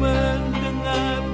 mendengar